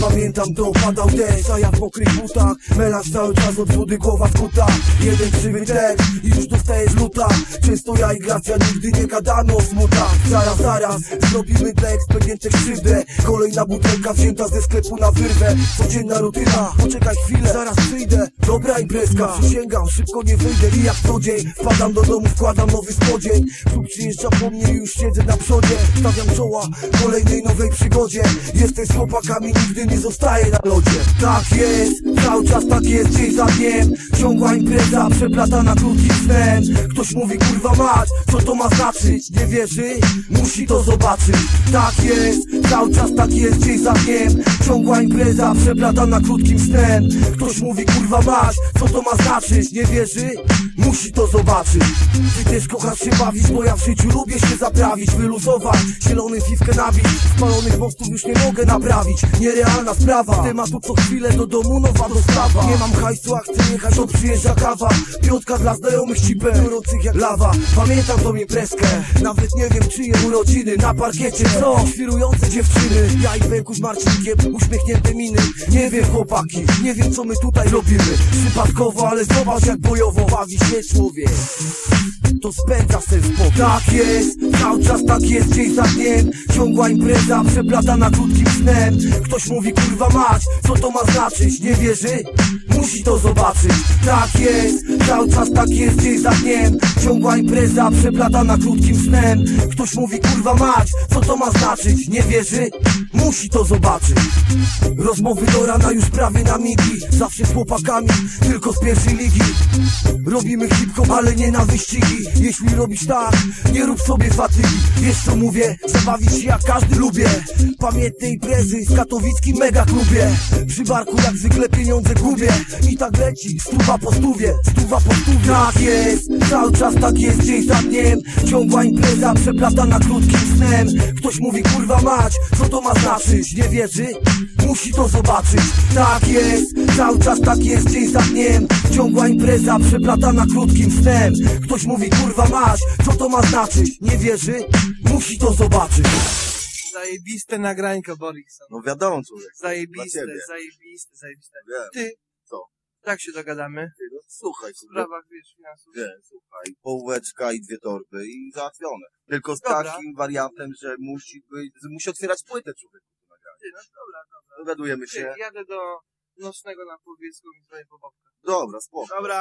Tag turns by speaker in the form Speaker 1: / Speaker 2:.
Speaker 1: Pamiętam to, padał deszcz, a ja w mokrych butach. Melanż cały czas od wody, głowa skuta Jeden krzywy i już dostajesz luta Często ja i Gracja nigdy nie gadano o Zaraz, zaraz, zrobimy dla ekspedientek krzywdę. Kolejna butelka wzięta ze sklepu na wyrwę. Codzienna rutyna, poczekaj chwilę, zaraz przyjdę. Dobra imprezka, przysięgam, szybko nie wyjdę I jak co dzień, wpadam do domu, wkładam nowy spodzień. Klub przyjeżdża po mnie już siedzę na przodzie. Stawiam czoła kolejnej nowej przygodzie. Jesteś z chłopakami, nigdy nie zostaje na lodzie. Tak jest, cały czas tak jest, dzień za dniem. Ciągła impreza, przeplatana krótkim snem Ktoś mówi kurwa mać, co to ma znaczyć? Nie wierzy? Musi to zobaczyć. Tak jest, cały czas tak jest, dzień za dniem. Ciągła impreza, przeplatana krótkim snem Ktoś mówi kurwa mać, co to ma znaczyć? Nie wierzy? Musi to zobaczyć. Ty też kochasz się bawić, bo ja w życiu lubię się zaprawić Wyluzować, zielony fifkę nabić Spalonych mostów już nie mogę naprawić. Nierealna sprawa, tematu co chwilę do domu nowa dostawa. Nie mam hajsu, a chcę jechać, to przyjeżdża kawa. Piątka dla znajomych gorących jak lawa Pamiętam tą imprezkę, nawet nie wiem czyje urodziny Na parkiecie, co? Świrujące dziewczyny. Ja i Pęku z Marcinkiem, uśmiechnięte miny. Nie wiem chłopaki, nie wiem co my tutaj robimy. Przypadkowo, ale zobacz jak bojowo bawi się człowiek to spędza sen Tak jest, cały czas tak jest dzień za dniem Ciągła impreza przeplatana krótkim snem Ktoś mówi kurwa mać, co to ma znaczyć? Nie wierzy? Musi to zobaczyć Tak jest, cały czas tak jest dzień za dniem Ciągła impreza przeplatana krótkim snem. Ktoś mówi kurwa mać, co to ma znaczyć? Nie wierzy? Musi to zobaczyć. Rozmowy do rana już prawie na migi. Zawsze z chłopakami, tylko z pierwszej ligi. Robimy hip-hop, ale nie na wyścigi. Jeśli robisz tak, nie rób sobie fatygi. Wiesz co mówię? Zabawić się jak każdy lubię. Pamiętne imprezy z katowickim mega klubie Przy barku jak zwykle pieniądze gubię. I tak leci, stuwa po stówie, stuwa po stówie Tak jest, cały czas tak jest dzień za dniem Ciągła impreza przeplatana krótkim snem Ktoś mówi kurwa mać, co to ma znaczyć? Nie wierzy? Musi to zobaczyć Tak jest, cały czas tak jest dzień za dniem Ciągła impreza przeplatana krótkim snem Ktoś mówi kurwa mać, co to ma znaczyć? Nie wierzy? Musi to zobaczyć
Speaker 2: Zajebiste nagrańko, Borikson.
Speaker 3: No wiadomo człowiek.
Speaker 2: Zajebiste,
Speaker 3: Dla ciebie.
Speaker 2: zajebiste, zajebiste.
Speaker 3: Wiem.
Speaker 2: Ty.
Speaker 3: Co?
Speaker 2: Tak się dogadamy.
Speaker 3: Ty, słuchaj,
Speaker 2: W sprawach, wiesz, finansów.
Speaker 3: Nie, słuchaj, połóweczka i dwie torby i załatwione. Tylko z
Speaker 2: Dobra.
Speaker 3: takim wariantem, że musi być, musi otwierać płytę.
Speaker 2: Ty, no dobra, dobra.
Speaker 3: Dogadujemy się.
Speaker 2: jadę do nocnego na Półwiecku i zrobię pobawkę.
Speaker 3: Dobra, spoko.
Speaker 2: Dobra.